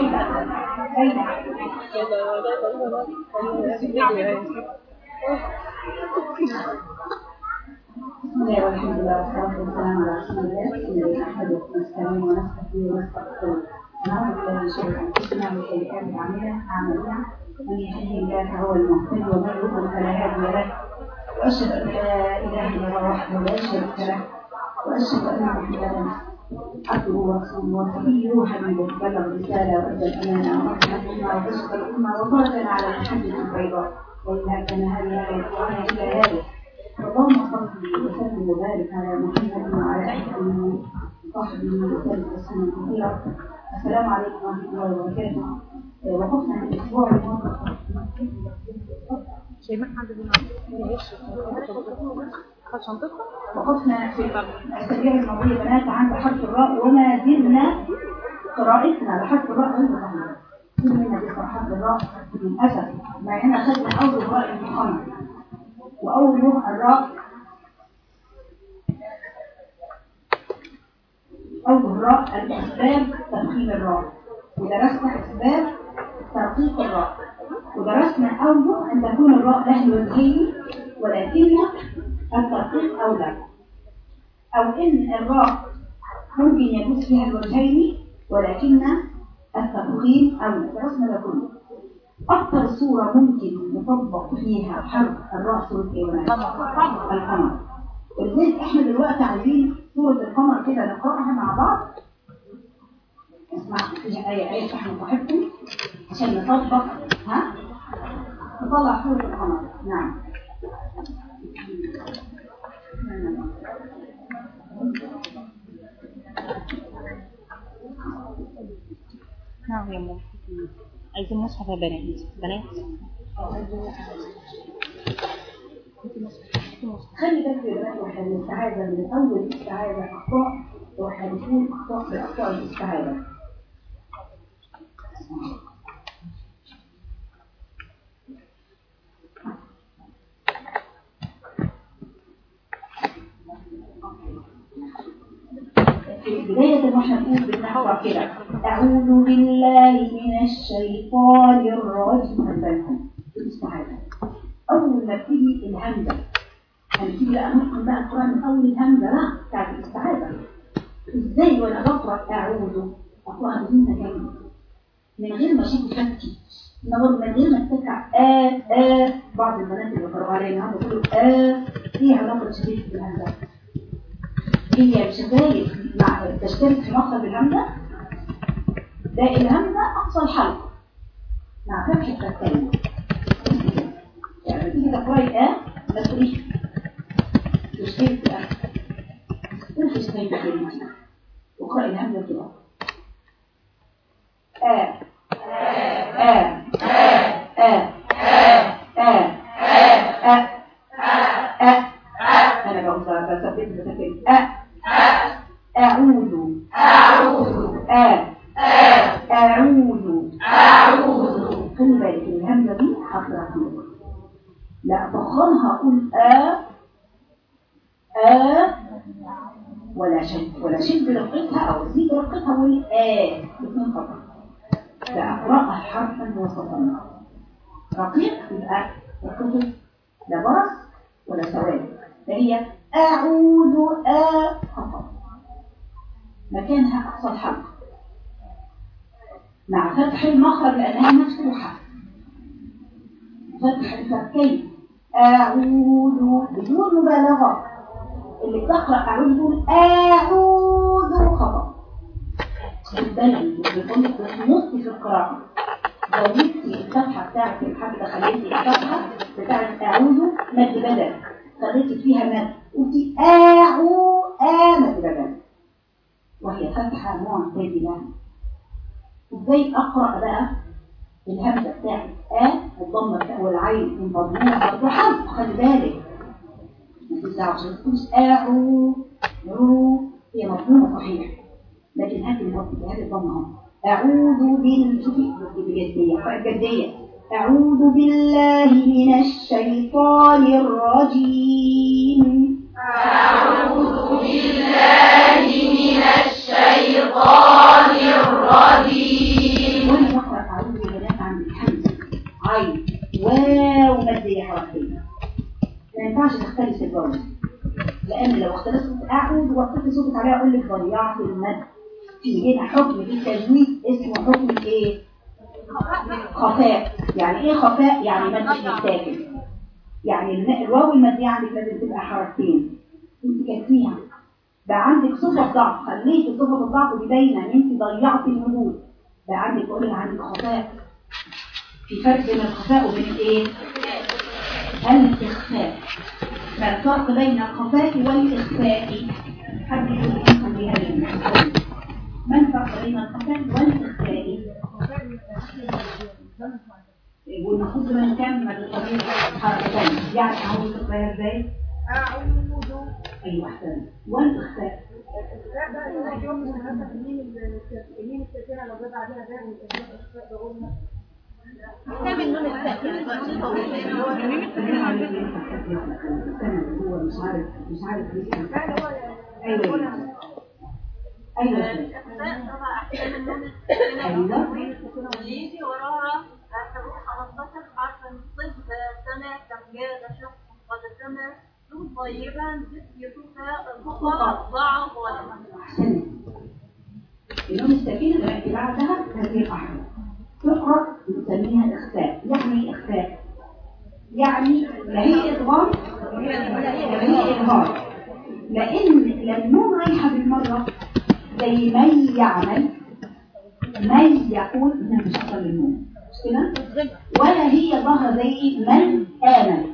بسم الله والحمد لله والصلاة والسلام على رسول الله نحمده ونستعينه ونستهديه ونستغفره ونعوذ بالله من شرور أنفسنا ومن سيئات الله فهو المهتد ومن فلا هادي له وأشهد أن لا إله إلا الله وحده لا شريك له وأشهد أن محمدا عبده وصفيه وحبيبه بلغ الرسالة وأدى الأمانة ورحمة الأمة وكشف الأمة وفرجا على محمد البيضاء وإنها كان هذه لا يدعون إلا هذه اللهم صل وسلم وبارك على محمد وعلى اله وصحبه وسلم تسليما كثيرا السلام عليكم ورحمه الله وبركاته وقفنا الأسبوع الماضي وقفنا في الاسابيع الماضيه بنات عند حرف الراء وما زلنا قراءتنا لحرف الراء غير صحيحه كلنا بيقرا حرف الراء للأسف. مع ان اخذنا أول راء المخنث وأول يوم الراء أول الراء الأسباب تفخيم الراء. ودرسنا أسباب ترقيق الراء. ودرسنا أوجه أن تكون الراء له وجهين ولكن الترقيق أولى أو إن الراء ممكن يجوز فيها الوجهين ولكن التفخيم أولى درسنا ده كله أكثر صورة ممكن نطبق فيها حرف الرأس والكيوانات القمر. ولذلك إحنا دلوقتي عايزين صورة القمر كده نقرأها مع بعض. اسمع فيها آية آية إحنا صاحبكم عشان نطبق ها؟ نطلع صورة القمر. نعم. نعم يا ماما عايزين مصحف يا بنات. بنات. خلي بالك يا بنات وإحنا الاستعاذة من أول الاستعاذة أخطاء وحادثون أخطاء بأخطاء الاستعاذة في بداية ما إحنا نقول بالنحو كده أعوذ بالله من الشيطان الرجيم. بالكم الاستعاذة أول ما بتيجي الهمزة. هنبتدي بقى نحكم بقى القرآن من أول الهمزة لا بتاعت الاستعاذة إزاي وأنا بقرأ أعوذ؟ أقرأها بهمزة كاملة من غير ما أشوف فكي من غير ما تتكع آه آه بعض البنات اللي علينا هم بيقولوا آه فيها علاقة شديدة بالهمزة. هي تشترك في مخرج الهمزة ده الهمزة أقصى الحلق مع فتح الفتان يعني تيجي تقرأي آه ما تقوليش تشترك في آه تقولش اسمين بحريتي وقرأي الهمزة كده آه آه آه آه آه آه أنا بقول بثبت بثبت آه أعوذ. أعوذ. آ أعوذ. أعوذ خلي بالك الهمزة دي حرف لا أفخمها أقول آ آ ولا شد ولا شد رقتها أو زيد رقتها أقول آ. اثنين خطأ فأقرأها حرفا وسطا. رقيق يبقى رقته لا برص ولا سواد. فهي أعوذ آ خطأ مكانها أقصى الحلق مع فتح المخرج لأنها مفتوحة. فتح الفكين أعوذ بدون مبالغة. اللي بتقرأ أعوذ يقول أعوذ خطأ بالبلد بتنص في القراءة. لو جبتي الفتحة بتاعت الحبة خليتي الفتحة بتاعت أعوذ مد بدل. خليتي فيها مد. قلتي أعو آ مد بدل وهي فتحة معتدلة إزاي أقرأ بقى؟ الهمزة بتاعت آ الضمة والعين مضمومة برضه حرف خلي بالك. ما تزعلش ما تقولش آعو رو. هي مضمومة صحيح لكن هات الضمة هات الضمة أهو. أعوذ بال شوفي بجدية جدية أعوذ بالله من الشيطان الرجيم. لأن لو اختلصت أعود وقت صوتك عليها أقول لك ضيعت المد. في إيه؟ هنا حكم إيه؟ في التجويد اسمه حكم إيه؟ خفاء. يعني إيه خفاء؟ يعني مد مش متاكل يعني الواو المادية يعني لازم تبقى حركتين. انت كاتبيها بقى عندك صفة ضعف. خليتي صفة الضعف دي باينة إن أنت ضيعتي الوجود بقى عندك بقول لك عندك خفاء. في فرق بين الخفاء وبين الايه؟ الاخفاء ما الفرق بين الخفاء والإخفاء. حد بها ليه؟ ما الفرق بين الخفاء والإخفاء؟ والمفروض من كام ما تطبيق حركتين يعني عاوز تقراها إزاي؟ أعوذ أيوه احسن والاخفاء لا بقى يوم يوم من اليمين الساكنة لو جاب عليها باب الإخفاء بقولنا حكيته السنة هو مش عارف مش عارف أيوه. أيوه. الإخفاء طبعا أحسن النون الساكنة أيوه اللي يجي وراها هتبقى 15 حرف طب سمع كمجاد شق قد صوت طيبا يشوفها الخطأ ضعف ولا احسن النون الساكنة اللي بعدها هذه الأحرف تقرأ بنسميها إخفاء يعني إيه إخفاء يعني لا هي إدغام ولا هي إظهار لأن النون رايحة بالمرة زي من يعمل من يقول إنها مش أصل للنون مش كده؟ ولا هي ظهر زي من آمن.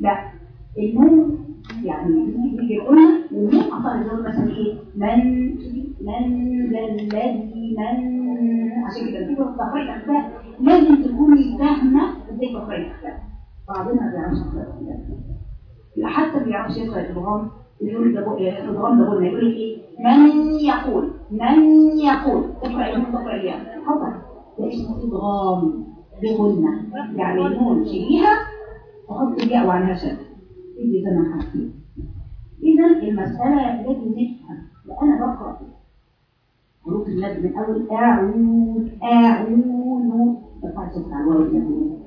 لا. النون يعني بيجي قلنا والنون أصلا النون مثلا إيه؟ من من الذي من عشان كده بتيجي تقرأي الأخبار لازم تكوني فاهمة إزاي تقرأي الأخبار بعضنا ما بيعرفش الأخبار لا حتى ما بيعرفش يقرأ الإدغام يقول ده الإدغام ده قلنا يقول لك إيه؟ من يقول من يقول. تقرأي النون تقرأيها خطأ ده اسمه إدغام. بغنة يعني النون شيليها وحط الياء وعنها شد يجي زي ما حكيت إذا المسألة لازم نفهم وأنا بقرأ حروف المد من أول أعود أعود بفعل صوت على الواو.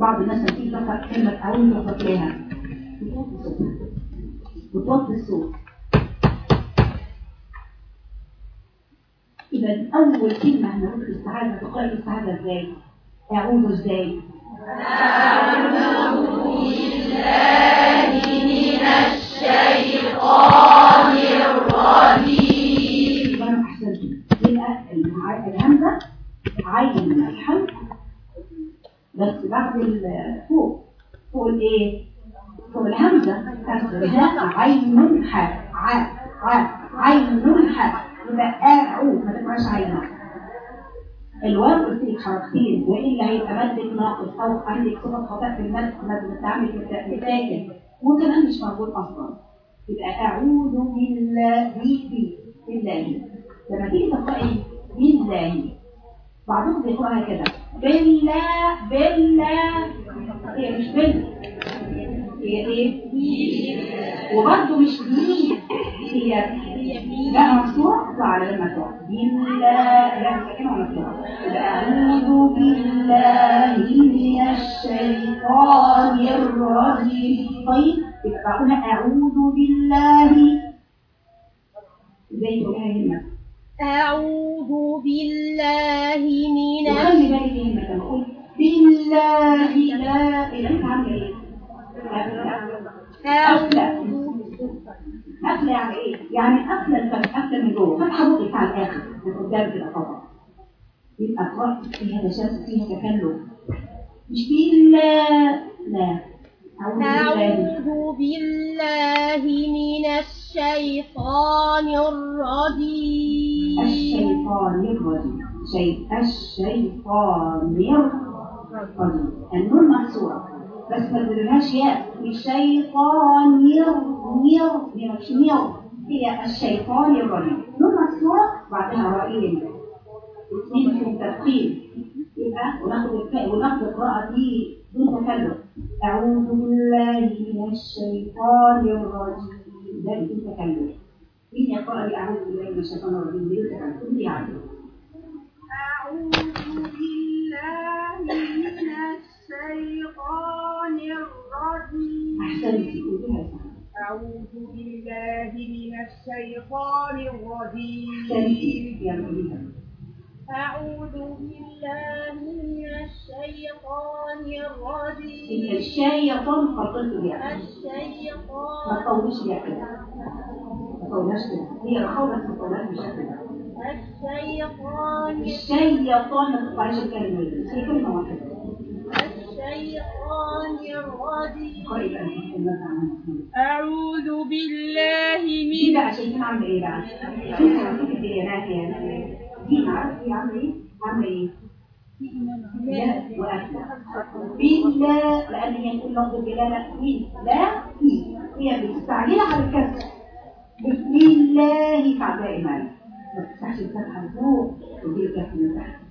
بعض الناس لما تيجي تقرأ كلمة أعود تقرأ لها بتوطي صوتها بتوطي الصوت إذا أول كلمة هنقول في الاستعاذة تقرأ الاستعاذة إزاي؟ أعوذ إزاي؟ عين الحلق بس بعد فوق فوق الايه؟ فوق الهمزة كسرها عين ع عين حاء يبقى أعو ما تبقاش عينة حركتين والا هيبقى مد ناقص أو عندك صفه خطا في المد مد متعمل بساكن وكمان مش موجود أصلا. يبقى أعوذ بالله بالله لما تيجي تقرأي بالله بعضهم بيقراها كده بالله بالله هي مش بال هي إيه؟ وبرضه مش بي هي لا مفتوح اطلع على لما تقع بالله لا ساكنه ومفتوحه أعوذ بالله من الشيطان الرجيم. طيب يبقى بقولها أعوذ بالله. زي تقولها هنا أعوذ بالله من وخلي بالك هنا لما أقول بالله لا انت عامله إيه؟ قافله قافله يعني إيه؟ يعني قافله الفم قافله من جوه. فتحه بقك على الآخر من قدام كده طبعا يبقى قراءة فيها تشابه فيها تكلف. مش بالله. لا. أعوذ بالله. أعوذ بالله من الشيطان الرجيم. الشيطان الرجيم. شيء الشيطان الرجيم. النون مكسورة. بس ما تقولهاش ياء الشيطان ير ير مش ير. هي الشيطان الرجيم نون مكسورة بعدها رائين اثنين فيهم تفخيم يبقى وناخد الفاء وناخد القراءة دي دون تكلف أعوذ بالله من الشيطان الرجيم. ده بدون تكلف مين يقرأ لي أعوذ بالله من الشيطان الرجيم. بدون تكلف كل يعني أعوذ بالله من الشيطان الشيطان الرجيم. أحسنت أعوذ بالله من الشيطان الرجيم. أعوذ بالله من الشيطان الرجيم. الشيطان فصلت بها. الشيطان ما تطولش بها. كده ما تطولهاش كده هي حاولت ما تطولهاش الشيطان الشيطان الشيطان ما تطلعش الكلمة دي الشيطان كلمة واحدة. الشيطان الرجيم أعوذ بالله من لا عشان كده عاملة إيه بقى؟ شوف أنا كنت إيه يعني دي عارفة عاملة إيه؟ عاملة إيه؟ بلا لأن هي كل لفظ بلا لا في لا في هي بتستعجل على الكسر بسم الله فعلى إيمان ما تفتحش الفتحة فوق وتجيب الكسر من تحت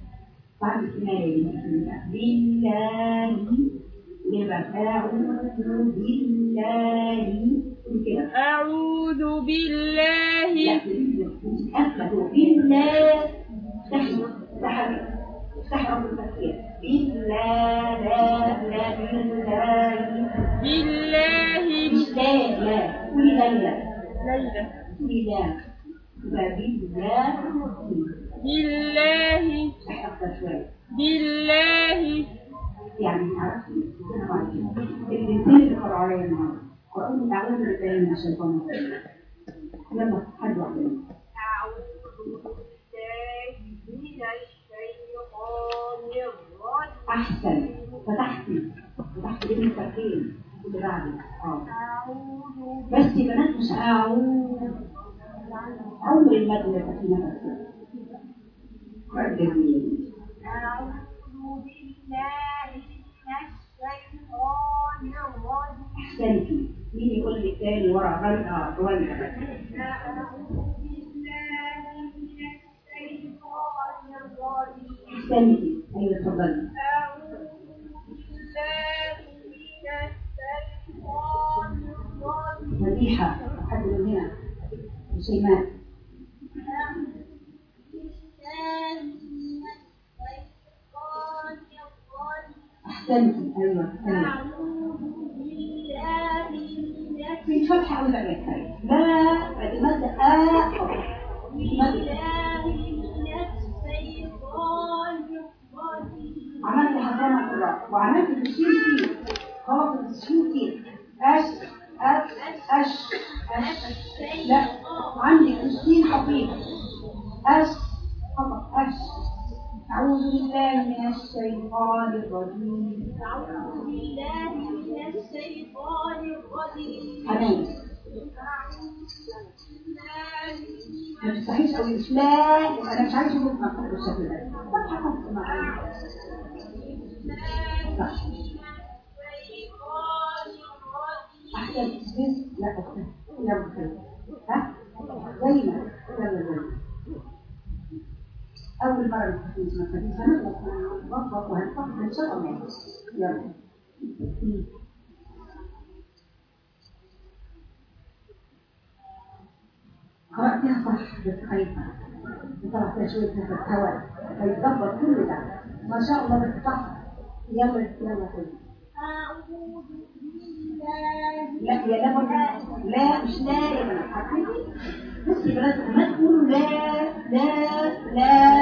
بالله أعوذ بالله. أعوذ بالله. بالله. بالله لا بالله. بالله بالله بالله بالله يعني عرفت الاثنين اللي فرعونيه النهارده وقوم تعلم الرساله من الشيطان يلا حد واحد احسن فتحتي فتحتي بين الفتحين اللي بعده اعوذ بس يا بنات مش أعوذ عمر المد اللي تحت نفسك جميل أعوذ بالله من الشيطان الرجيم. أحسنتي مين يقول لي تاني ورا آه شوية أعوذ بالله من الشيطان الرجيم أحسنتي أيوة اتفضلي أعوذ بالله من الشيطان الرجيم مديحة حد من هنا شيماء أحسنت أيوة في فتحة أول عمل لا بعد مادة آ عملت حسنة كلها وعملت تشيل سين غلط تشيل سين أش أش أش لا عندي تشيل حقيقة أش أعوذ بالله من الشيطان الرجيم أعوذ بالله من الشيطان الرجيم أمين ما تستحيش قوي مش أنا مش عايزه اشوفك ما بالشكل ده صح خلاص معايا صح احسن لا احسن يلا ها زي ما يلا زي ما أول مرة نستفيد ما نستفيد هنخلص هنظبط وهنفكر إن شاء الله؟ يلا. قرأتها صح بس خايفة بصراحة فيها شوية نفس هواء هيتظبط كل ده. ما شاء الله بس صح. يلا يلا خير لا يا لا لا مش لا يا بنات. بصي يا بنات ما تقولوا لا لا لا.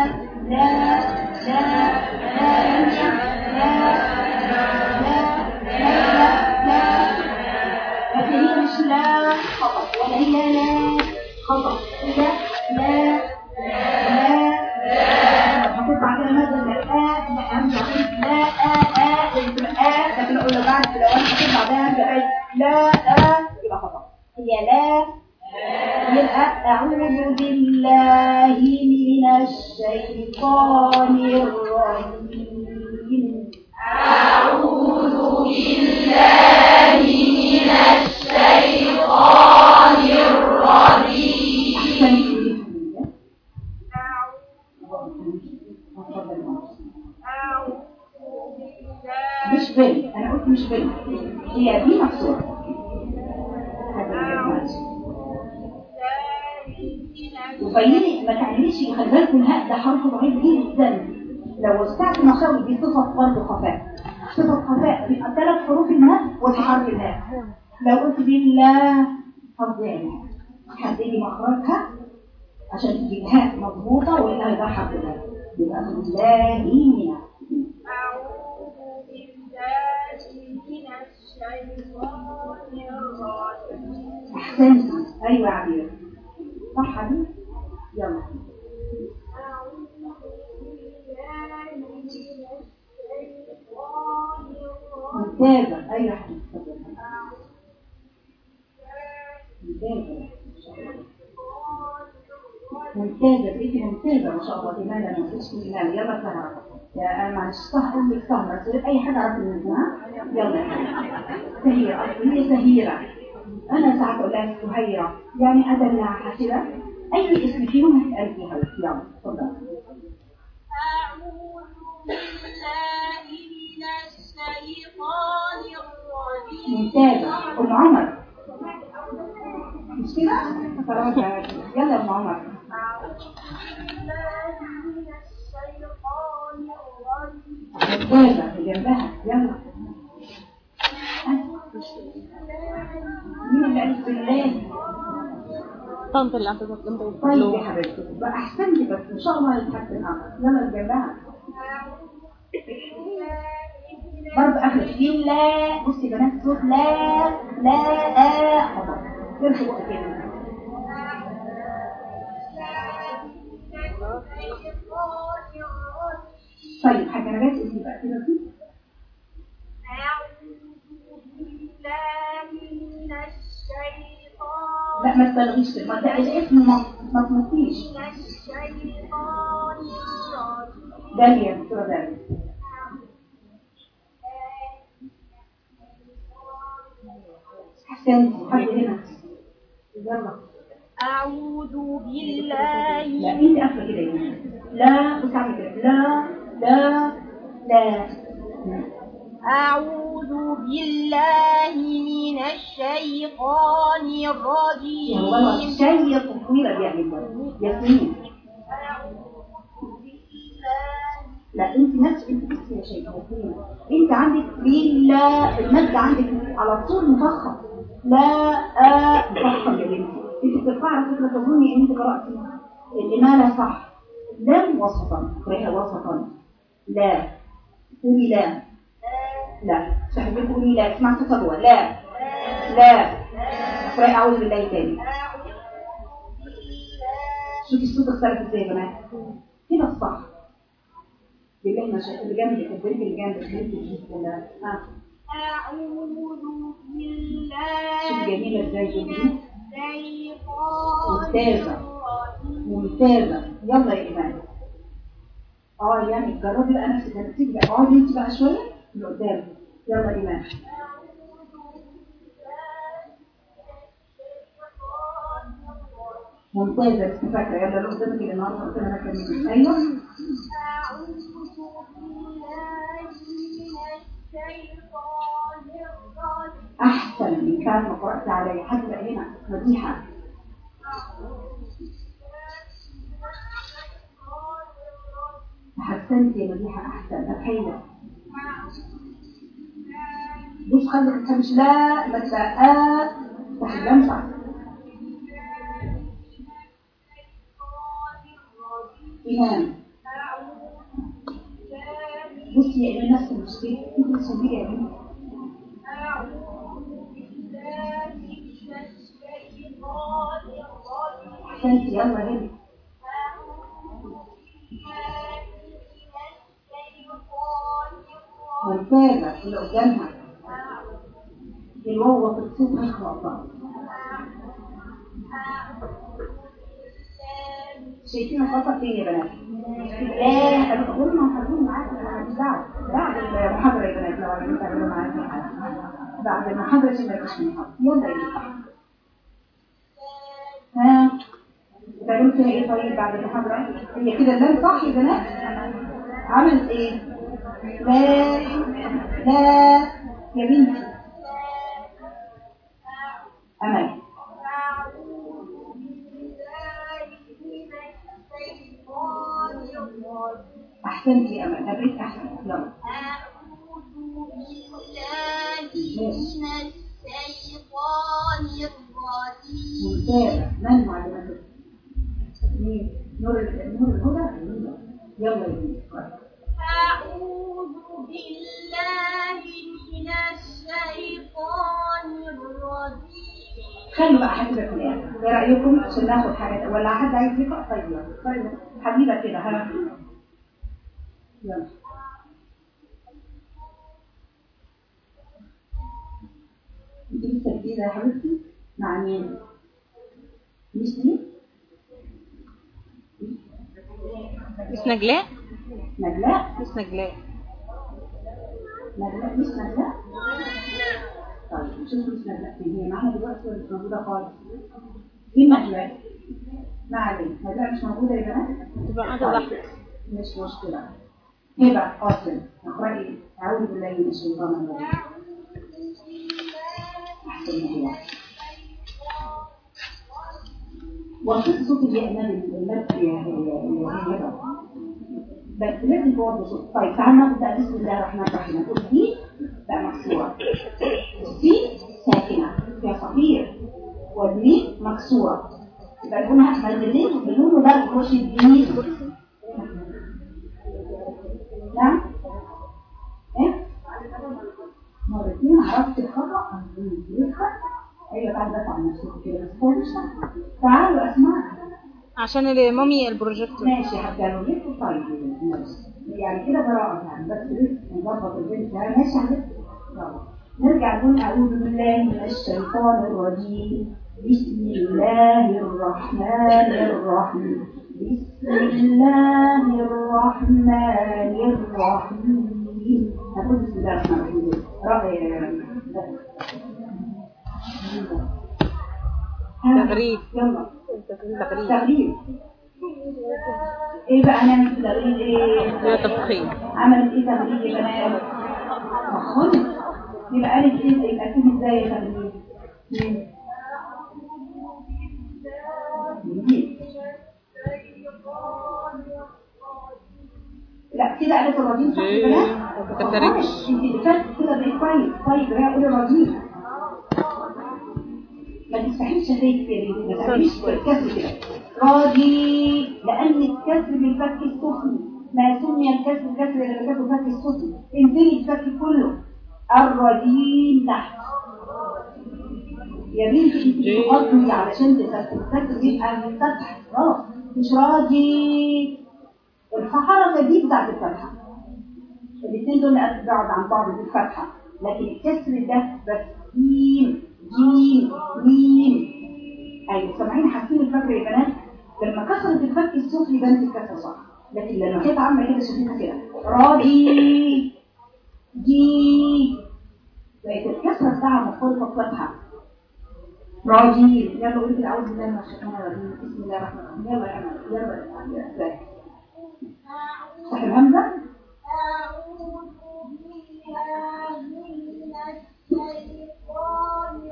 أي حاجة عرفت منها يلا. سهيرة هي سهيرة أنا ساعات لها سهيرة يعني أدلع حسرة أي اسم فيهم هتقال فيها يلا. اتفضل أعوذ بالله من الشيطان الرجيم. ممتازة أم عمر. مش كده؟ يلا يا أم عمر. أعوذ بالله الرجيم ممتازة اللي جنبها؟ طنط طيب يا حبيبتي بقى أحسنتي بس إن شاء الله هنتحسن يلا اللي جنبها برضه آخر شيء لا بصي يا بنات صوت لا لا خلاص ترخي بقى كده طيب حاجة أنا جايز اسمي بقى كده لا ما تبالغيش. ما الاسم ما ما تنطيش داليا دكتورة داليا أحسنتي حد هنا يلا أعوذ بالله لا انت قافله كده. لا اعمل كده لا. لا. لا. أعوذ بالله من الشيطان الرجيم. الشيء يعني. ياسمين. لا انت نفس انت بس يا شيخ انت عندك لله المد عندك على طول مفخم. لا مفخم يا بنتي. انت بترفعي على فكرة تظني إن انت قرأتي الإمالة صح. لم وسطا قرأها وسطا. لا. قولي لا. لا. صاحبك قولي لا. اسمع تطلع لا. لا. اقرأي أعوذ بالله تاني. شوفي الصوت اختلف إزاي يا بنات كده الصح. بالله ما شاء اللي جنبك البنت اللي جنبك جنبك ها أعوذ بالله شوف جميلة إزاي دي. الرجيم ممتازة. يلا يا ايمان آه يعني جربي بقى نفسك هتسيبي بقى اقعدي انت بقى شوية لقدام يلا ايمان ممتازه بس فاكره يلا اللي قدامك اللي النهارده قلت لها كلمه أيوه احسن من ساعه ما قرات عليا حد بقى هنا مديحه حسنت يا مديحة أحسن. اتخيل بص خلي ما مش لا ما تبقى آ تحلم صح إيمان بصي يا إيمان نفس المشكلة. أنت تصدقي يا بنتي أحسنتي يلا هنا ممتازة اللي قدامها الواو الصوت هيخلق بقى شايفين الخطأ فين يا بنات؟ لا أنا بقول ما هقول معاكم دعوة بعد المحاضرة يا بنات لو عايزين تعملوا محاضرة بعد المحاضرة عشان ما يبقاش محاضرة يلا يا ها بتعملوا فيها إيه طيب بعد المحاضرة؟ هي كده اللام صح يا بنات؟ عملت إيه؟ لا لا يا بنتي. أمل أحسنتي يا أمل هبريك أحسن. يلا أعوذ بالله من الشيطان الرجيم معلمته؟ مين؟ نور نور الهدى؟ يلا يا بني أعوذ بالله من الشيطان الرجيم. خلوا بقى في الآخر إيه رأيكم؟ عشان ناخد حاجة. ولا حد عايز يقرأ؟ طيب. طيب. حبيبة كده ها. يلا. انت لسه جديدة يا حبيبتي؟ مع مين؟ مش مين؟ مش نجلاء؟ نجلاء؟ مش نجلاء. نجلاء مش نجلاء؟ طيب شوف مش نجلاء. فين هي معانا دلوقتي ولا مش موجودة خالص؟ مين نجلاء؟ ما علينا. نجلاء مش موجودة يا بنات؟ تبقى قاعدة لوحدك. مش مشكلة. هبة قاسم اقرأي أعوذ بالله من الشيطان الرجيم. أحسن الله. نادي المد يا يا هبة بس لازم توضح صوت طيب تعالى ناخد بقى بسم الله الرحمن الرحيم. نقول دي بقى مكسورة. دي ساكنة. يا صغير. ودي مكسورة. يبقى لونها مدلين بلونه ده الكروش الجديد نعم؟ إيه؟ مرتين عرفت يدخل أيوه تعالى دافع عن نفسك كده. بس. تعالوا اسمع عشان المامي البروجيكتور ماشي هتقالوا ليه طيب ماشي يعني كده براءة يعني بس لسه نظبط البنت يعني ماشي على يلا نرجع نقول أعوذ بالله من الشيطان الرجيم. بسم الله الرحمن الرحيم. بسم الله الرحمن الرحيم. هتقول بسم الله الرحمن الرحيم. رأي تغريب. يلا. تغريب. تغريب إيه بقى نعمل تغريب؟ إيه؟ تفخيم. عملت إيه تغريب يا بنات خالص يبقى قالت إيه؟ يبقى كده إزاي يا. جميل. لا كده قالت الرجيم صح يا؟ بنات ما كترتش. انت كده بقى كويس. طيب هي قولي الرجيم ما تستحيلش هديك كده ما تعمليش الكسر كده راضي لأن الكسر بالفك السفلي ما سمي الكسر الكسر إلا بالكسر الفك السفلي انزلي الفك كله. الرجيم تحت. يا بنتي انت بتغطي علشان تفتح الفك يبقى من الفتح خلاص مش راضي. الحركه دي بتاعت الفتحه الاثنين دول بعد عن بعض في الفتحة لكن الكسر ده بس. جيم ميم أيوه سامعين حاسين الفجر يا بنات؟ لما كسرت الفك السفلي بنت الكسر صح. لكن لما كانت عامله كده شايفينها كده. راضي. جي. بقت الكسرة بتاعها مختلفة بفتحه راضي. يلا كده أعوذ بالله من الشيطان الرجيم. بسم الله الرحمن الرحيم. يلا يا عمل يلا يا. صح الهمزه أعوذ بالله من الشيطان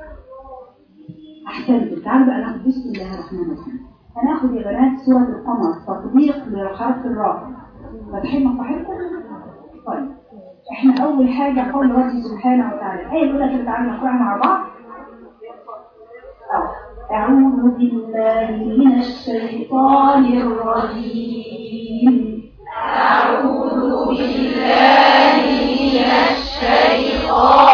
أحسنت. تعالوا بقى ناخد بسم الله الرحمن الرحيم. هناخد يا بنات سورة القمر تطبيق لحرف الراء فاتحين مصاحبكم طيب. إحنا أول حاجة قول ربي سبحانه وتعالى. آية الأولى كده تعالوا نقرأها مع بعض. أعوذ بالله من الشيطان الرجيم. بسم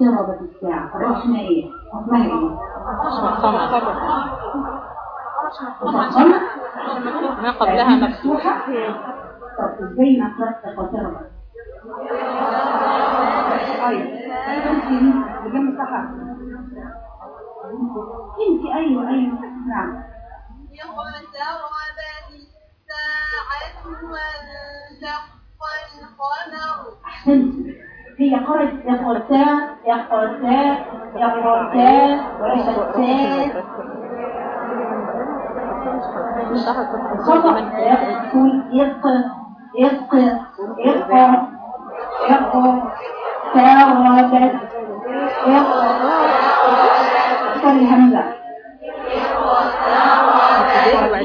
الرحيم اقتربت الساعة الرحمة إيه؟ اسمها إيه؟ ما قبلها مفتوح مفتوحة؟ طب إزاي نقرأ اقتربت؟ طيب انت بجنب صحة انت أيوه أيوه نعم اقتربت الساعة وانشق القمر احسنت يقرأ يقرأ يا يقرأ يا خطأ يا يقرأ يقرأ يقرأ يقرأ تاردت يقرأ كان همزة ما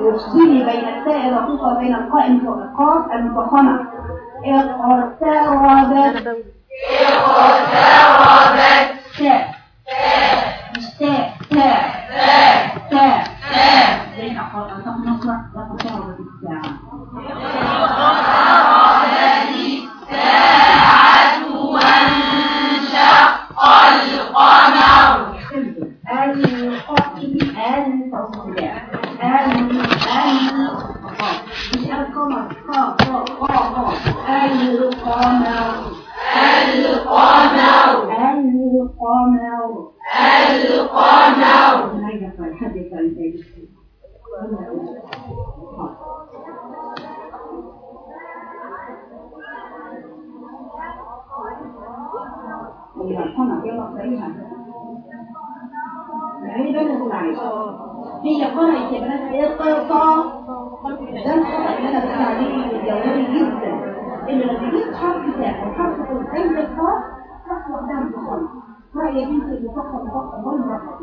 وافصلي بين التاء الرقيقة وبين القاء القاف المفخمة اقتربت تاء مش تاء تاء تاء زي ما قال أنت نقرأ اقتربت الساعة صح مفخم رأي يا بنتي المفخم مفخم ولا مرفق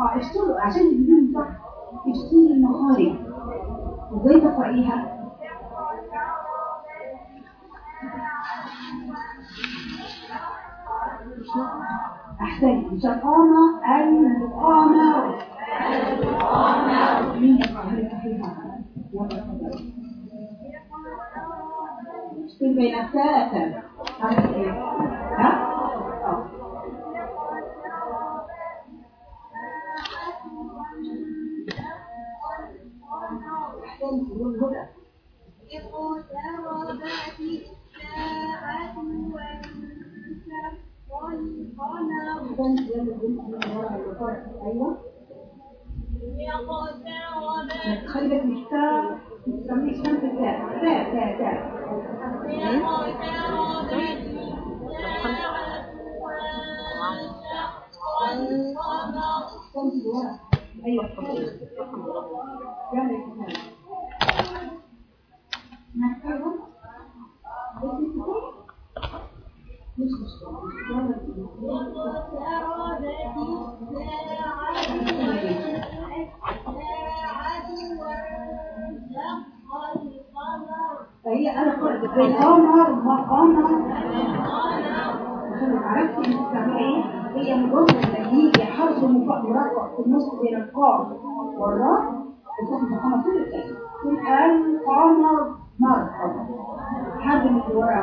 آه اشتغلوا عشان يجيبوا صح اشتغلوا المخارج إزاي تقرأيها أحسن شقامة القامة مين يقرأ صحيحة اشتغل بين الثلاثة عارف إيه ها؟ آه. أحسن يقول هدى اقتربت الساعة وانشق القمر اقتربت خلي بالك مش تاء تسميه اسمها تاء تاء تاء تاء اقتربت الساعة وانشق القمر صمت ورا أيوه يعني مش فهي القمر مقامر عشان إيه هي مجرد ما يجي حرف مرقق في النص بين القاف والراء. وتاخد مقامر كل الكلمة القمر مرقق حد من اللي ورا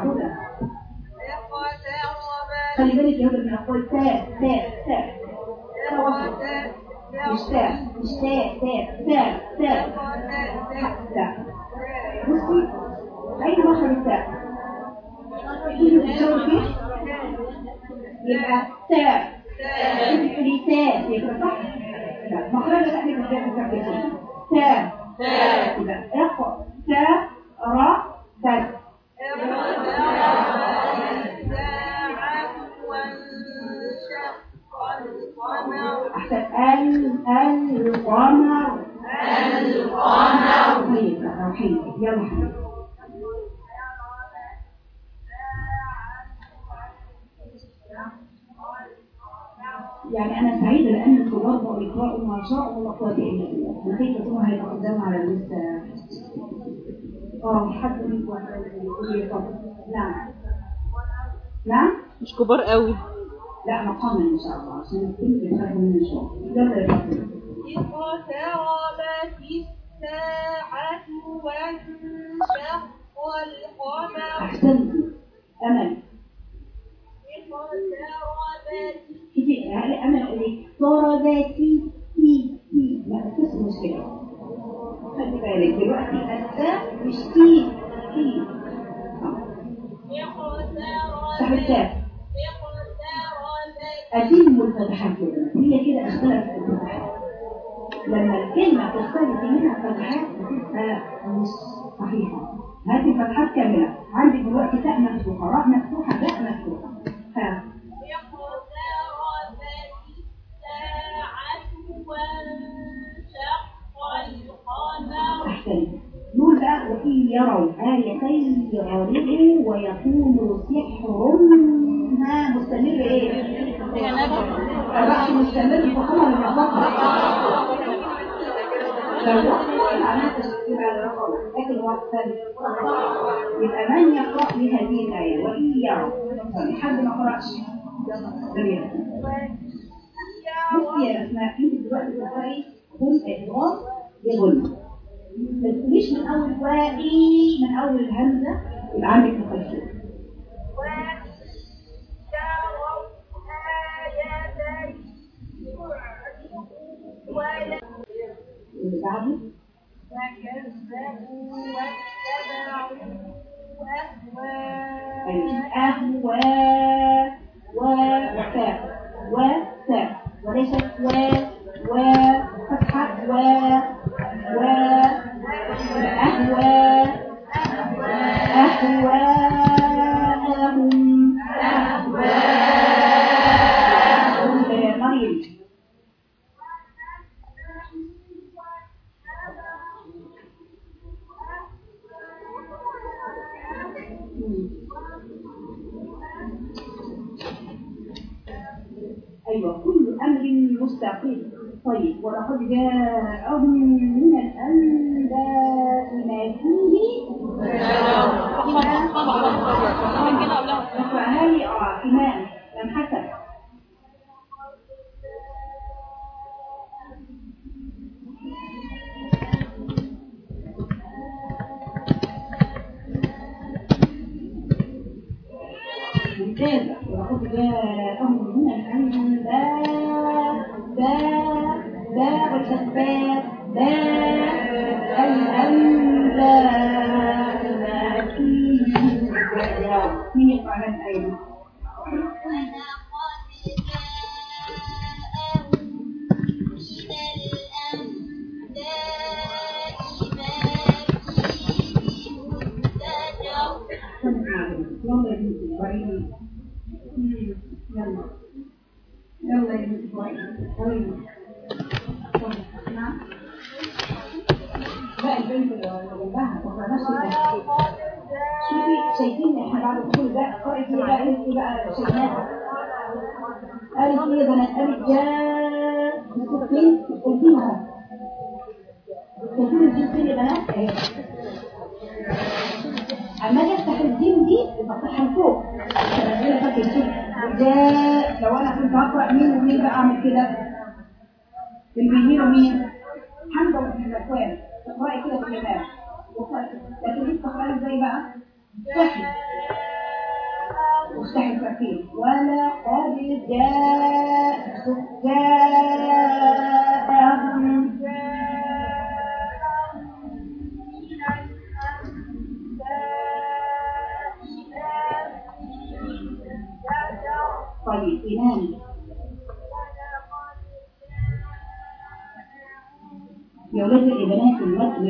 خلي بالك يا من اقوال تاء تاء تاء. مش تاء مش تاء تاء تاء تاء تاء بصي أين مخرج التاء؟ يبقى تاء تقولي تاء يبقى صح؟ لا مخرج إحنا بنتكلم كده تاء يبقى اقرأ. تاء رأ تاء أحسن. ال القمر القمر طيب روحي يلا يعني أنا سعيدة لأن الكبار بقوا يقرأوا ما شاء الله قوة إلا بالله. أنا خايفة أكون هيبقى قدام على لسه آه حد منكم يقول لي طب نعم. نعم؟ مش كبار قوي. لا مقاما إن شاء الله عشان البنت يخاف من إن شاء الله. يلا يا بطل اقتربت الساعة وانشق القمر. أحسنت أمل. اقتربت كتير يعني أمل أقول لك ضربتي تي تي لا بس مشكلة. خلي بالك دلوقتي التاء مش تي تي اقتربت أتم الفتحات هي كده اختلفت. لما الكلمة تختلف منها فتحات بتبقى مش صحيحة. هذه الفتحات كاملة. عندي دلوقتي تاء مفتوحة راء مفتوحة باء آيتين يعرضوا ويقولوا سحر ها مستمر إيه؟ البحث مستمر في خمر المطلقة لو وقت معناته تبقى الرقم لكن هو الثالث يبقى من يقرأ بهذه الآية؟ وإن يرى. لحد ما قرأش؟ لم يكن بصي يا أسماء أنت دلوقتي بتقرأي كل إضغام يغل ما تقوليش من أول واقي من أول الهمزة يبقى عندك مخالفين اللي بعده أهوى وفاء وفاء وليست و و فتحة و و أهوى أهواءهم أهواءهم يا مريم أيوة كل أمر مستقيم. طيب ولقد جاءهم من الأنباء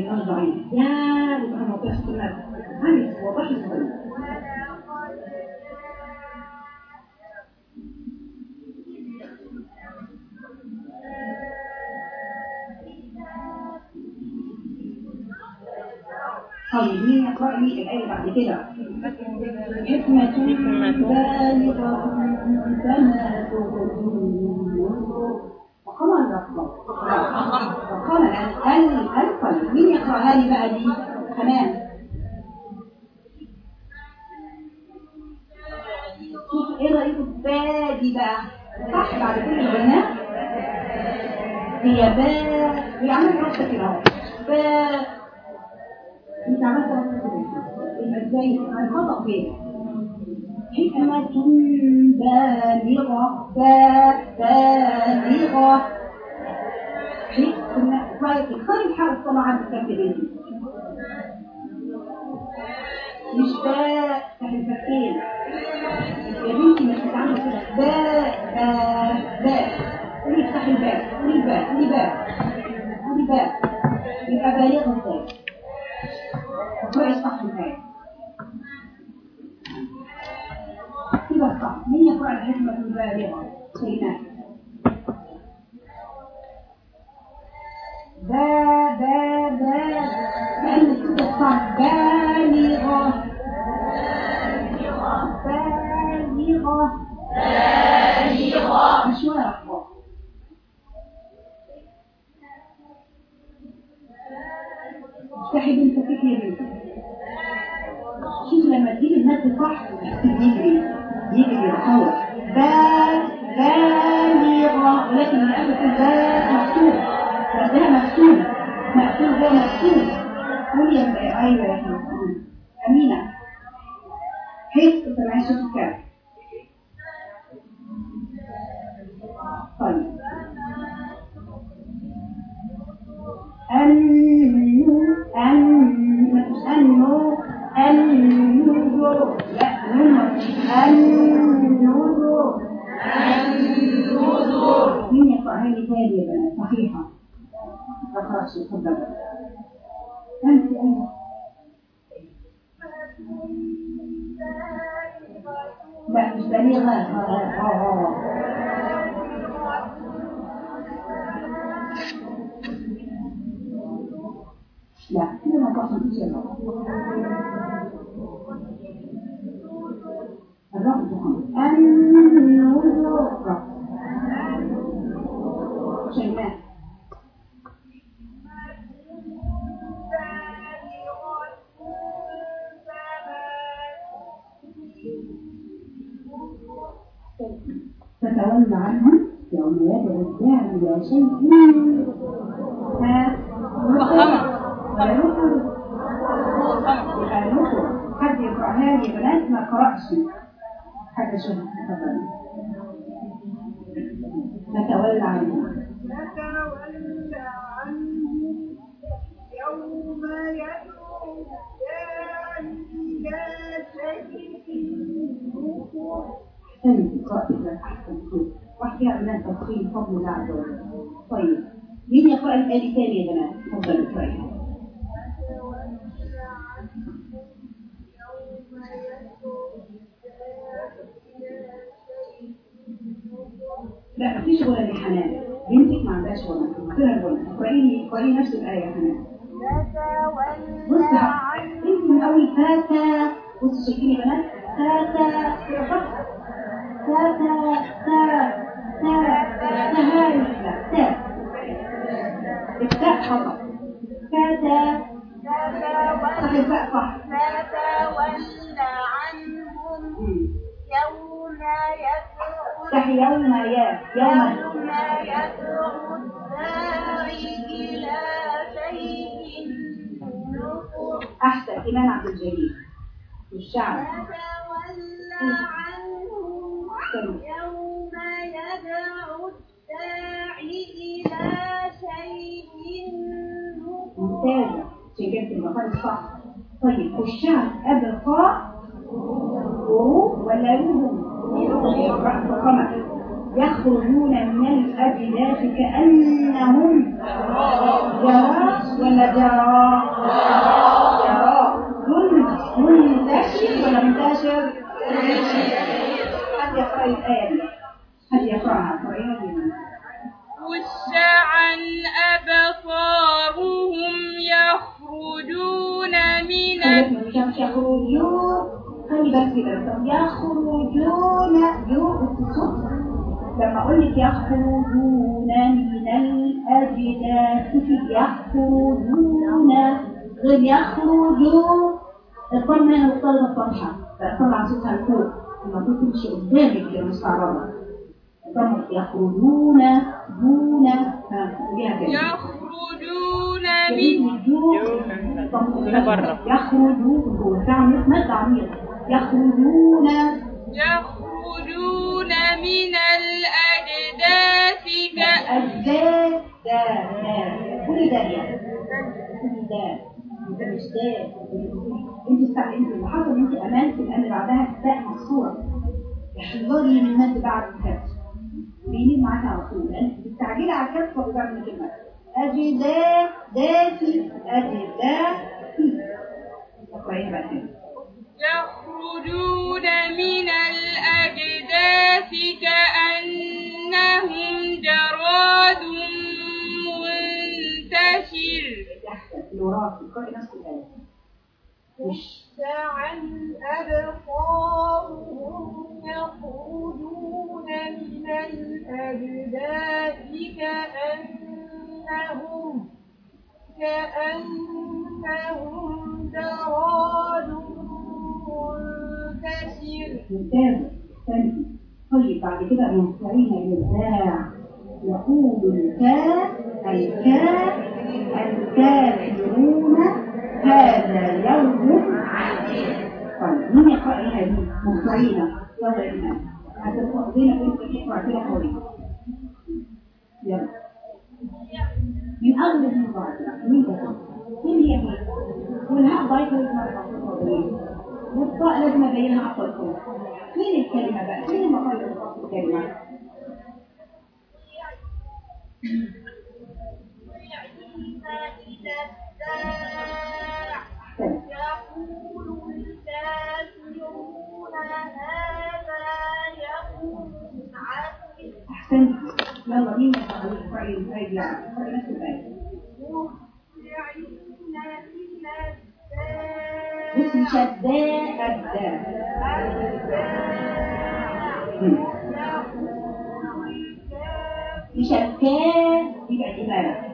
كانوا ضعيف يا موضوع في المد هاي وضح الصغير طيب مين يقرأ لي الآية بعد كده؟ حكمة بالغة. فما وقال الرقم وقال الآن القلب مين يقرأها لي بقى دي؟ كمان شوف إيه رأيكم بادي بقى؟ صح بعد كل البنات هي باء هي عملت راسها كده اهو. باء انت عملت راسها كده. يبقى إزاي؟ الخطأ فين؟ حكمة بالغة بالغة حكمة طيب اختاري الحرف طبعا بالكامل مش باء تحت الفكين يا بنتي ما تتعامل كده باء باء باء قولي افتحي الباء قولي الباء قولي باء قولي باء يبقى بالغة إزاي اقرأي صح الباء كده صح مين يقرأ الحكمة البالغة شيماء با با با القطة بالغة بالغة بالغة مشوار. افتحي بنتك كده شوف لما تجيب المد صح يجري يجري يتصور بال بالغة ولكن الأمر يكون بال مكتوب فده مفتوح مقفول ده مفتوح قول يا بقى أيوه يا احمد امينه حس سمعي صوت الكعب الآية تاني يا بنات تفضلوا اقرأيها لا مفيش ولا لحنان بنتك ما عندهاش ولا كلها ولا اقرأي لي اقرأي نفس الآية يا حنان بصي انت من اول فاتا بصي شايفين يا بنات فاتا كده صح فاتا تا تا تهاي لا تا التاء خطأ فاتا صح الفاء صح فتولى عنهم. يوم يدعو صح يوم يا يوم يدعو الداعي إلى شيء نكر أحسن. إيمان عبد الجليل. والشعب فتولى عنهم يوم يدعو الداعي إلى شيء كده في المقال الصح طيب قبل قاء غروب ولا قمر يخرجون من الأجداث كأنهم جراء ولا جراء جراء من- منتشر ولا منتشر حد يقرأ الآية؟ حد يقرأها؟ قرأيها خشعا أبصارهم يخرجون من يخرجون يخرجون لما أقول لك يخرجون من الاجداث يخرجون غير يخرجون الضم هنا مختلطه الفتحه فطلع صوتها لفوق المفروض تمشي قدامك يا مستعرضه يخرجون دون كده يخرجون من يخرجون جوه تعمل مد عميق يخرجون. يخرجون من الأجداث دا دا كل ده يعني. كل ده. انت مش ده. انت استعمل انت اللي حصل انت امانت الان بعدها تاء مكسوره احذري من المد بعد الكسر بيني معاك على طول لأن بتستعجلي على الكسر فبتعمل من كلمه اجداد داتي اجداتي اقرأيها بقى تاني يخرجون من الأجداث كأنهم جراد منتشر. وراك اقرأي نفس الآية خشعا أبصارهم يخرجون من الأجداث كأنهم كأنهم جراد منتشر. ممتازة ثاني طيب بعد كده مهتعين الإبداع يقول الكاف الكاف الكافرون هذا يوم طيب مين يقرأ لها دي؟ مهتعينة يلا يا إمام هتبقى زينة بنت تقرأ كده حوالي يلا من أغلب المبارك مين ده؟ مين هي مين؟ والهاء ضايفة لازم أعرف والطاء لازم أبينها أقوى مين الكلمة بقى؟ مين المقال في الكلمة؟ إذا الساعة أحسنت يقول الكافرون هذا يوم عسير أحسنت. يلا مين يقرأ الفعل يعني اقرأي نفس الآية بصي الساعة. شداء الداء مش الكاف يبقى إمامة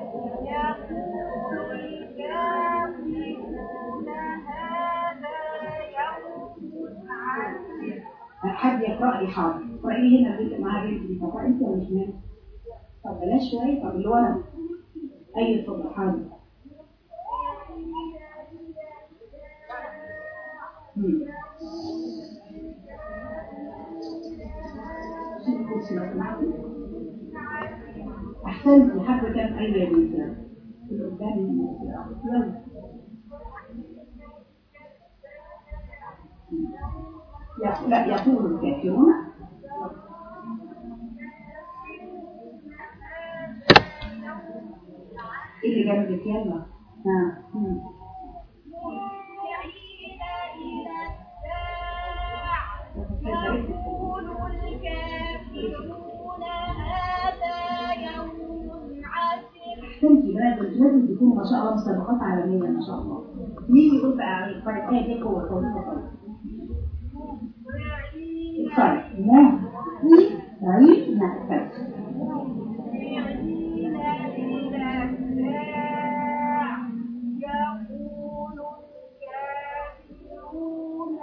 حد يقرأ لي حاضر لي هنا بنت معاها بنت دي طب انت مش مهم طب بلاش شوية طب اللي أي حاضر مم. شوفي الكرسي لو سمحتي. أحسنت لحد كام أيوة يا بنت قدامي يلا يقول الكافرون إيه اللي جنبك يلا. ها يقول الكافرون هذا يوم بنات أنتوا لازم تكونوا ما شاء الله مسابقات عالمية ما شاء الله. مين يقول بقى؟ على الفرق إيه دي ما في بعيد ما احسنت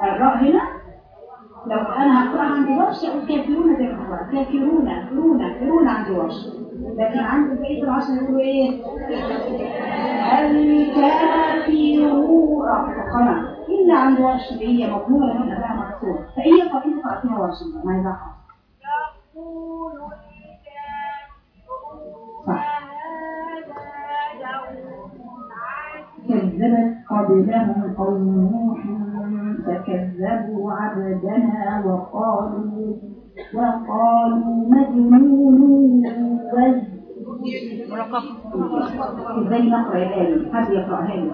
الراء هنا لو أنا هقرا عند ورش أقول كافرون زي ما كافرون كافرون كافرون عند ورش لكن عند بقيه العشر يقولوا إيه الكافرون إلا عند ورش اللي هي مضمونه من اداء مقصود فهي قضيه قراتها ورش ما يضحك صح كذبت قبلهم قوم نوح فكذبوا عبدنا وقالوا وقالوا مجنون إزاي نقرا يا آلي حد يقرأها لي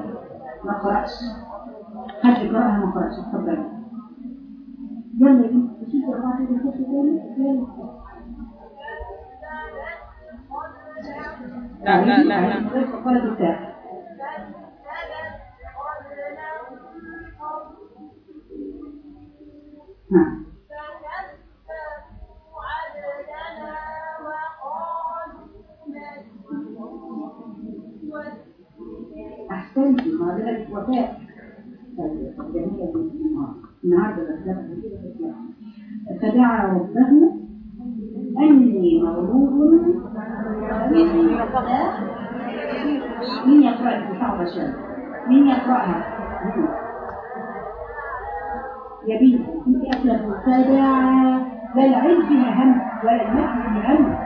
ما قرأش حد يقرأها ما قرأش اتفضل يلا بنتي شوفي الأربعة كده خش تاني يلا لا لا لا لا. نعم أحسنتي ذلك وفاء. فدعا ربه أني مغلوب مين يقرأ الكتاب شاب مين يقرأها بنتي انت أسلم فدعا لا العلم فيها هم ولا المد فيها هم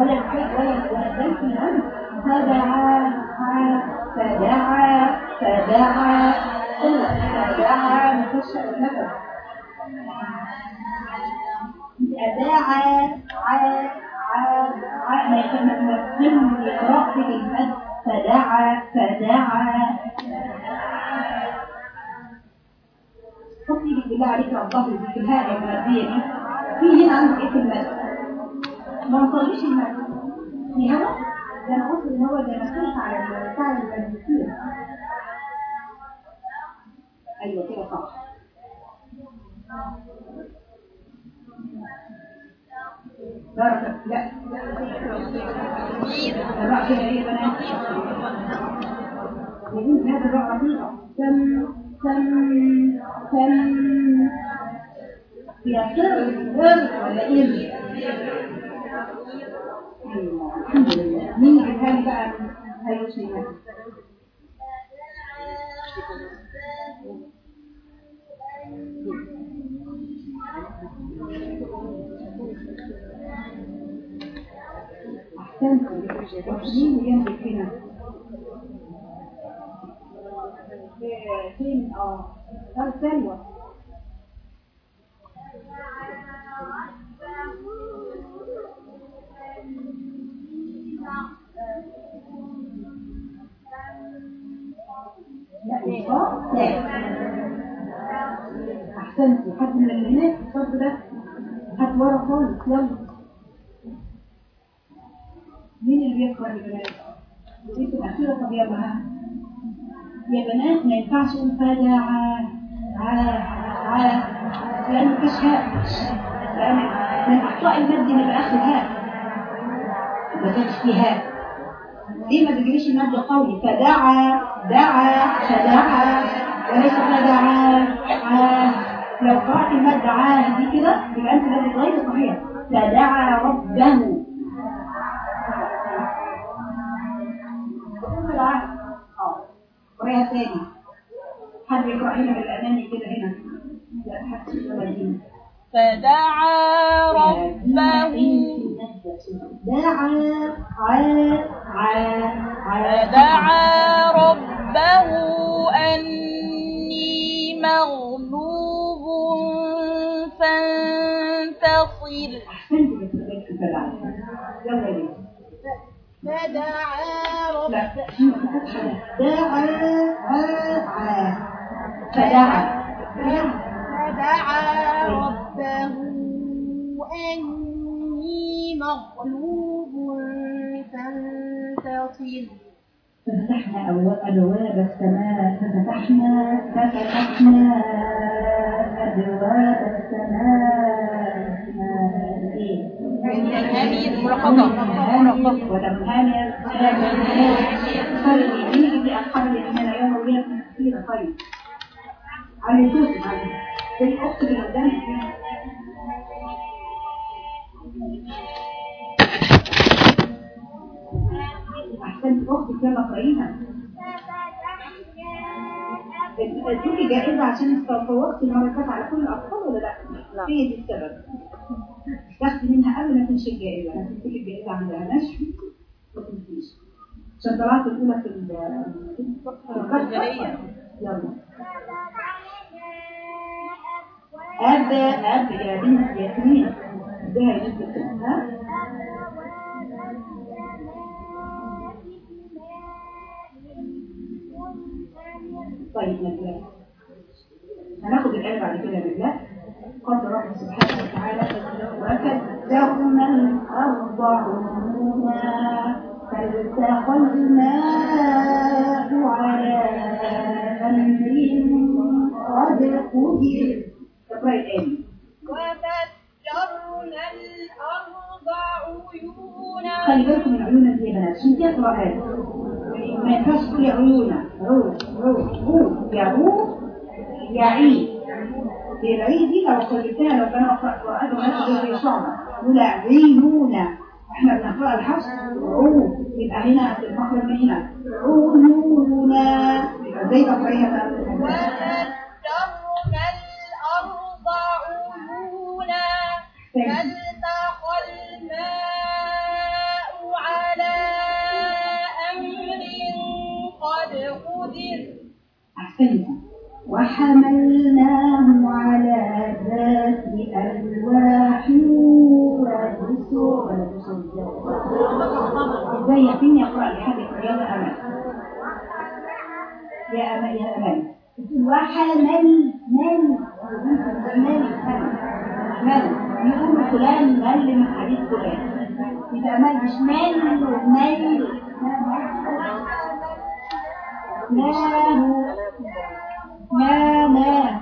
ولا الفاء ولا الدال فيها هم فدعا فدعا فدعا النفس أداعى ع ع ع ما يسمى تمثل لقراءة المد فدعا فدعا لك بالله عليك رباه في الهاء المادية دي في هنا عندك اسم المد ما نصليش المد في هوا ده أنا قلت ان هو ده مفتوح على بتاع المدرسين أيوه كده صح درجة لا الرأي فيها إيه يا بنات يقول هذا الرأى رقيقة سم سم سم يا سر ولا إيه أيوة، الحمد لله مين لي بقى هاي لا مش أحسنتي. حد من هناك الصف ده هات ورا خالص يلا مين اللي بيقرا يا بنات؟ انت الاخيره طب ها يا بنات ما ينفعش أقول فدعا على على لأن مفيش هاء لأن من أخطاء المد اللي باخر هاء ما كانش فيه هاء. ليه ما تجريش المد قوي؟ فدعا دعا فدعا وليس فدعا عا لو قرأت المد عا دي كده يبقى أنت بدأت غير صحيح. فدعا ربه. بالعكس آه قريها تاني حد يقرأ هنا كده هنا. لا حد فدعا ربه. فدعا ربه أني مغلوب فانتصر. أحسنت يا سيدي الفلاح يلا يا بنتي فدعا فتحة دعا فدعا فدعا ربه أني مغلوب فانتصر ففتحنا أبواب السماء ففتحنا ففتحنا أبواب السماء؟ هذه مرققة ولم هانر خير يجي بأصحاب الإيمان يوم وليلة كثيرة على صوتك على الأخت دي. أحسن أختك يلا قريبا اديكي جائزة عشان فوقت المرة على كل الأطفال ولا لا؟ لا. هي دي السبب تاخدي منها قبل ما تمشي الجائزة أنا تمسكي الجائزة عندها ماشي ما تنسيش عشان طلعت الأولى في ال- في الفرقة. يلا. أب أب يا بنت ياسمين. ده يا بنت ها؟ طيب نبدأ. هناخد الآية بعد كده نبدأ. قال رب سبحانه وتعالى وكذبنا الأرض عموما فالتقى الماء على أمر قد قدر وفجرنا الأرض عيونا. خلي بالكم من عيونا دي يا بنات عشان كده قراءات ما ينفعش تقولي عيونا رو رو رو يا رو يا عين العين دي لو قراءات وناس زي شعبة نقول عيونا إحنا بنقرأ الحفص رو يبقى هنا في المخرج من هنا عيونا يبقى زي تقرأيها بقى الأرض عيونا. فالتقى الماء على أمر قد قدر. أحسنت. وحملناه على ذات ألواح ودسر إزاي يقين يقرأ لحد يلا أمل يا أمل يا أمل وحمل من من من يقول فلان مل من حديث فلان يبقى مل مش مل مل ماله ما ما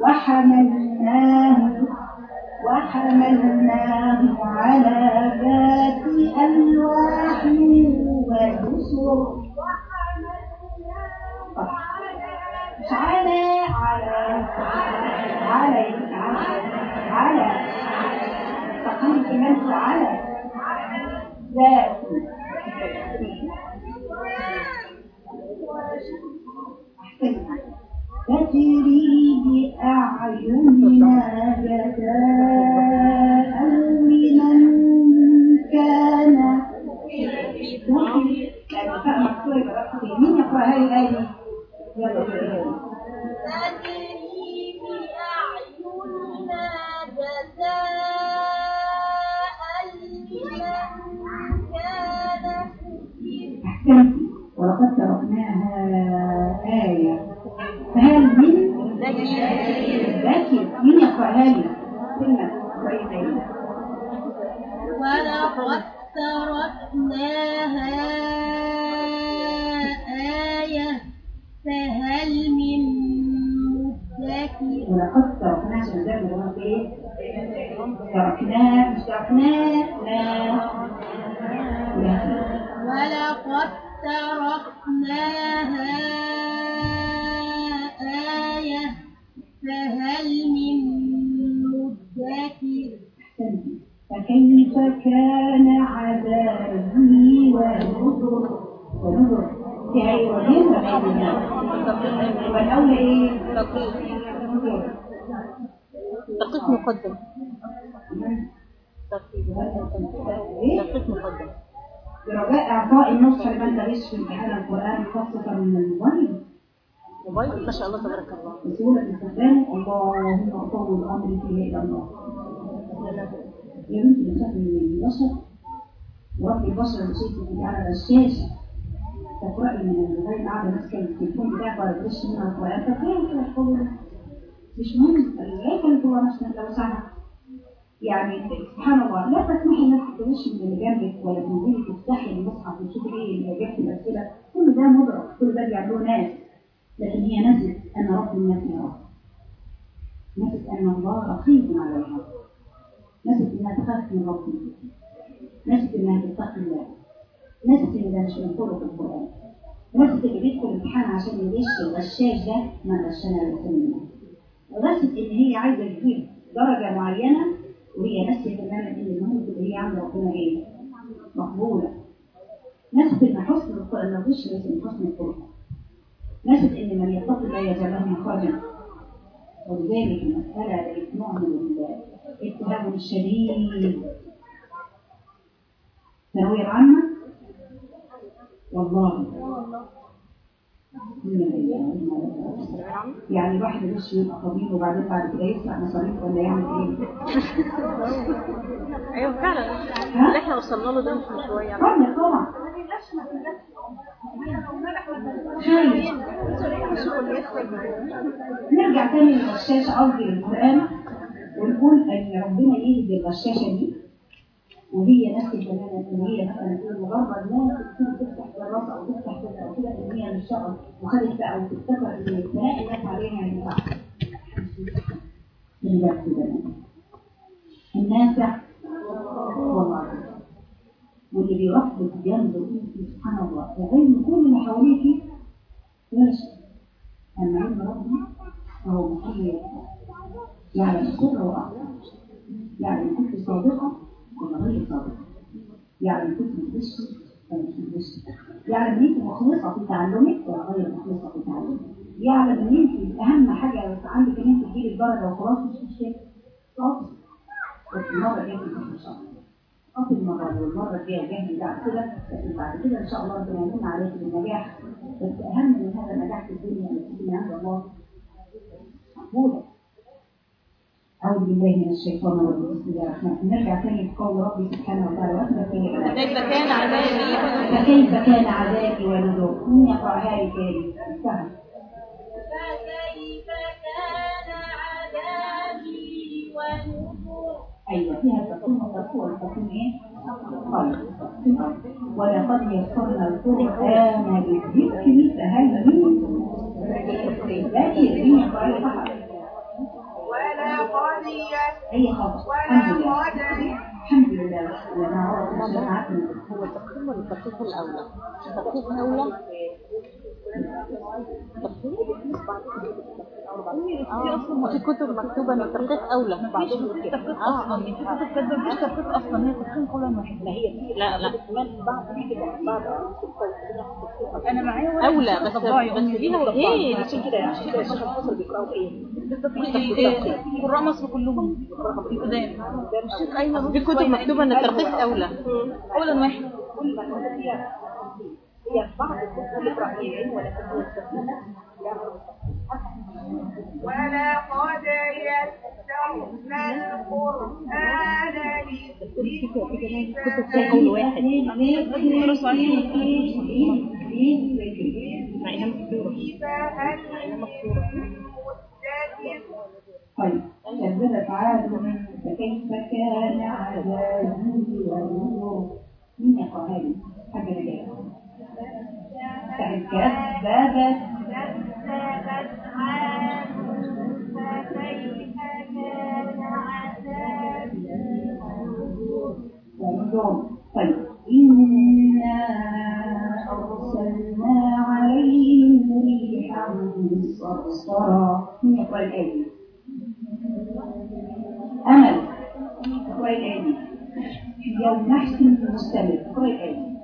وحملناه وحملناه على ذات ألواح ودسر على على على على على تقول كمان على ذات تجري بأعيننا جزاء لمن كان يعني فاهم. مين يقرأ هذه الآية؟ تجري بأعيننا جزاء ولقد تركناها آية. فهل من ذكي مين يقرأها لي؟ كلمة كويسة ولقد تركناها آية. فهل من مدكر؟ ولقد تركناه عشان زي ما بقول إيه تركناه مش تركناه ورب البشر اللي شايفه على الشاشة تقرأي من الموبايل قاعدة ماسكة التليفون بتاعك ولا تغش منها القرآن فكيف تحفظه مش مهم. لا كانت هو نفسها لو ساعة يعني سبحان الله. لا تسمحي انك تغش من اللي جنبك ولا تنزلي تفتحي المصحف وتشوفي إيه اجابه الاسئله كل ده مدرك كل ده بيعملوه ناس. لكن هي نسيت أن رب الناس يرى نسيت أن الله رقيب عليها نسيت انها تخاف من ربنا نسيت انها تتقي الله ان ده مش من خلق القرآن. نسيت اللي بيدخل الامتحان عشان يغش الغشاش ده ما غشنا لسننا ونسيت إن هي عايزة تجيب درجة معينة وهي ناسيه تماما إن المهم هي عند ربنا إيه؟ مقبولة. نسيت إن حسن القران الغش ليس من حسن القرآن. نسيت إن من يتقي الله يجعل مخرجا ولذلك المساله بقت نوع من الاتهام الشديد الثانويه العامه والله. يعني الواحد يمشي يبقى طبيب وبعدين بعد كده يسرق مصاريف ولا يعمل إيه؟ أيوه فعلا. اللي إحنا وصلنا له ده من شوية. طبعا طبعا. نرجع تاني للغشاشة قصدي للقرآن ونقول أن ربنا يهدي الغشاشة دي. وهي نفس تماما ان هي مثلا مجرد ما تكون تفتح دراسه أو تفتح كذا أو كده إن هي مش شغل وخدت بقى وتفتكر إن ابتلاء الناس عليها يعني صح. الناس النافع هو الله. واللي بيرفض ينظر فيه سبحان الله. العلم كل اللي حواليك ولا شيء أما علم ربنا فهو محيط يعلم السر واخر يعلم كنت صادقه ولا غير يعلم كنت مش مدرسه يعلم ان انت مخلصه في تعلمك ولا غير مخلصه في تعلمك يعلم ان انت اهم حاجة بس عندك ان انت تجيبي الدرجه وخلاص مش مشكله خلاص بس المره الجايه تبقى ان شاء الله أو المرة والمرة الجاية جاهز بعد كده لكن بعد كده إن شاء الله ربنا يمن عليك بالنجاح بس أهم من هذا النجاح في الدنيا اللي تيجي من عند الله مقبولة أعوذ بالله من الشيطان الرجيم. بسم الله الرحمن الرحيم. نرجع تاني لقول ربي سبحانه وتعالى وأحنا في كيف كان عذابي؟ فكيف كان عذابي ونذر؟ مين يقرأها لي تاني سهل فكيف كان عذابي ونذر أيوة فيها تكون مرفوع تكون إيه؟ طيب ولقد يسرنا القرآن للذكر فهل من ذكر؟ مين يقرأ لي ولقد يسرنا أي خبر؟ الحمد لله. هو التقسيم ولا التخصيص الأولى؟ التخصيص الأولى؟ في أصلا في كتب مكتوبة إن التخصيص أولى مفيش تخصيص أصلا في كتب كاتبه مفيش تخصيص أصلا هي تقسيم قولا واحدا لا هي لا لا. أنا معايا أولى بس بس ليها إيه؟ عشان كده عشان كده الشيخ الفصل بيقرأوا إيه قراء مصر كلهم. القدام الشيخ أيمن كتب مكتوبة إن الترخيص أولى. قولا واحدا ولقد يسرنا القرآن للذكر فهل طيب كذبت عاد فكيف كان عذابي ونذر مين يقرأ هذه حاجة كذبت طيب إنا أرسلنا عليهم ريحا صرصرا يقرأ الآية أمل اقرأي الآية يوم نحس مستمر اقرأي الآية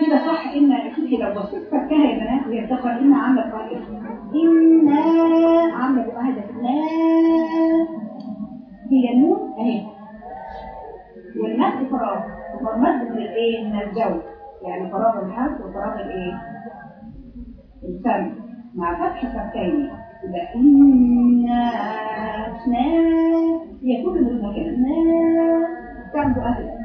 كده صح إن أكيد لو بصيت فكها يا بنات وهي بتقرأ إن عاملة قاعدة إنا عاملة قاعدة لا. هي النون أهي. والمد فراغ. والمد من الإيه؟ من الجو. يعني فراغ الحرف وفراغ الإيه؟ الفم. مع فتح فتين يبقى إنا نا هي كل اللي مكان نا تعمل أهل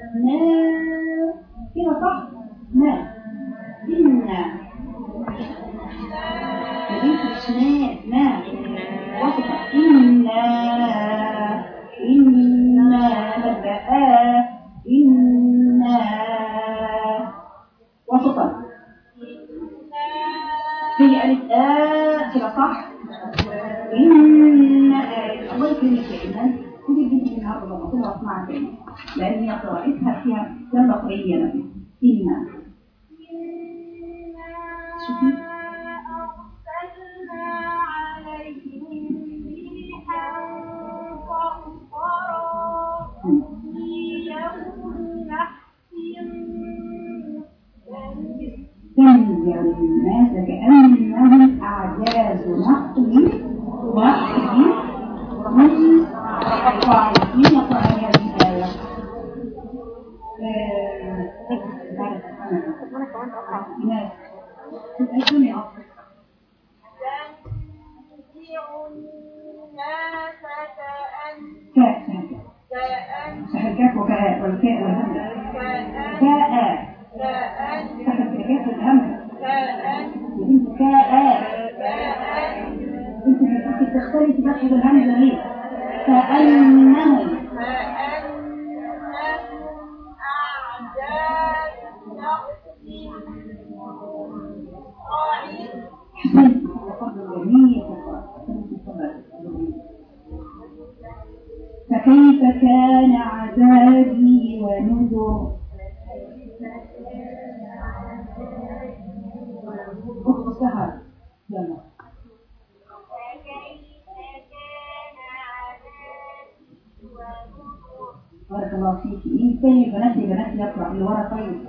بارك الله فيك. مين تاني بنات يا بنات يقرأ اللي ورا. طيب.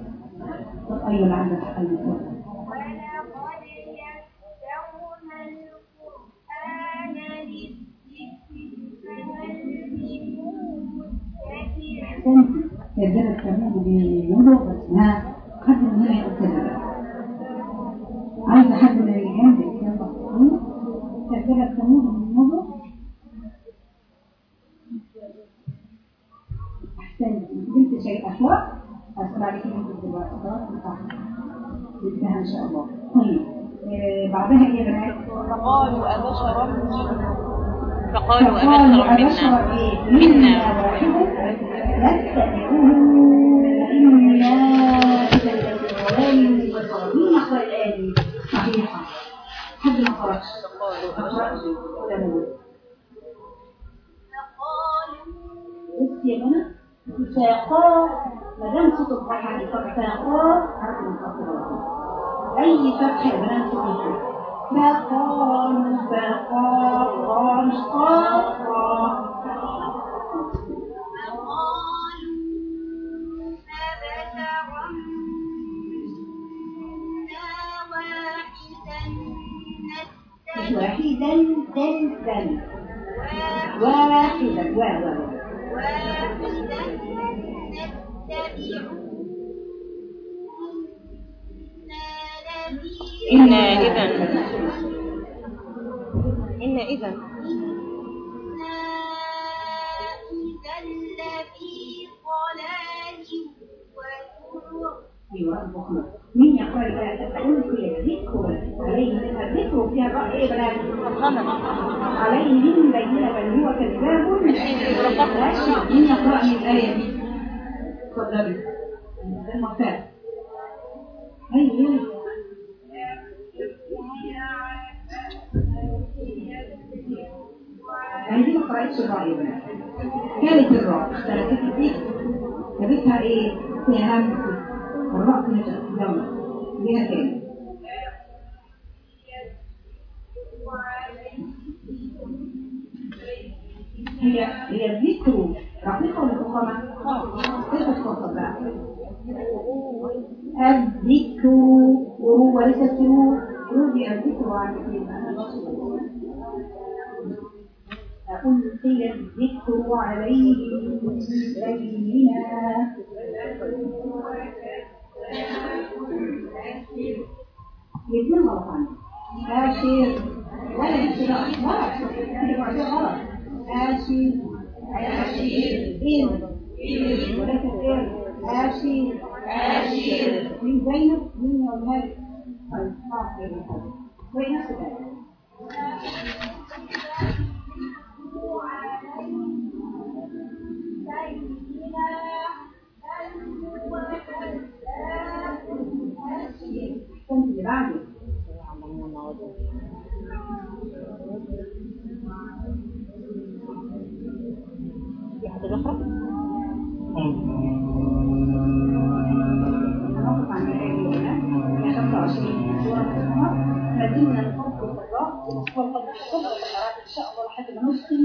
طب أيوة اللي عندك المفروض ولقد يسرنا القرآن للذكر فهل من مدكر أحسنت كذبت ثمود بيقولوا بس ها حد من هنا يقول كذبت عايزة حد من اللي جنبك يلا كذبت ثمود بيقولوا أحسنت بنت شيء أشواق أسأل عليك جبتها إن شاء الله طيب آه، بعدها يا بنات؟ فقالوا أبشرا فقالوا فقالوا أبشرا منا؟ منا واحدا نتبعوه إنا. مين يقرأ الآية دي؟ صحيحة حد ما خرجش بص يا منى ساقا ما دام صوت الضحى الفتح ساقا حرف منفصل على طول. أي فتح يا بنات صوت الضحى ساقا ساقا قا مش قا قا مش واحدا. دل دل واحدا. وا وا إنا إذا إنا إذا أيوه المخلص مين يقرا الآية؟ تقول في الذكر عليه الذكر فيها الرأي إيه بلاد عليهم بينة بل هو كذاب. ماشي مين يقرأ لي الآية دي؟ اتفضلي المختار أيوه يعني دي ما قرأتش الرأي. يا بنات كانت الراء اختلفت دي جابتها إيه؟ فيها همس الراء فيها جمع ليها تاني. هي هي الذكر رقيقة ولا فخامة؟ كيف تفصل بقى؟ الذكر وهو ليس السرور يرجع الذكر عن ألقي الذكر عليه بينا يتم غلطان آشر ولا كده غلط آشر آشر إن إن وليس إن آشر آشر من زينب من يومها طيب صح كده وين نفس الآية كنت اللي بعده في حد بيقرأ؟ هنقف عن الآية الأولى هي 25 من سورة القمر ما نفكر في الرأس والقدر كل القرارات إن شاء الله لحد ما نوصل